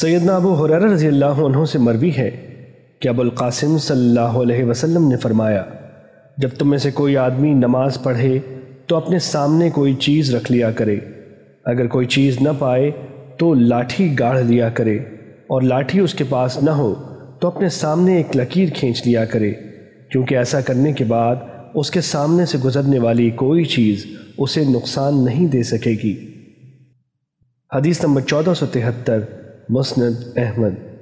سیدنا ابو حریر رضی اللہ عنہ سے مروی ہے کہ ابو القاسم صلی اللہ علیہ وسلم نے فرمایا، جب تم میں سے کوئی آدمی نماز پڑھے تو اپنے سامنے کوئی چیز رکھ لیا کرے۔ اگر کوئی چیز نہ پائے تو لاٹھی گاڑھ لیا کرے اور لاٹھی اس کے پاس نہ ہو تو اپنے سامنے ایک لکیر کھینچ لیا کرے۔ کیونکہ ایسا کرنے کے بعد اس کے سامنے سے گزرنے والی کوئی چیز اسے نقصان نہیں دے سکے گی۔ حدیث نمبر چودہ سو تہتر مسند احمد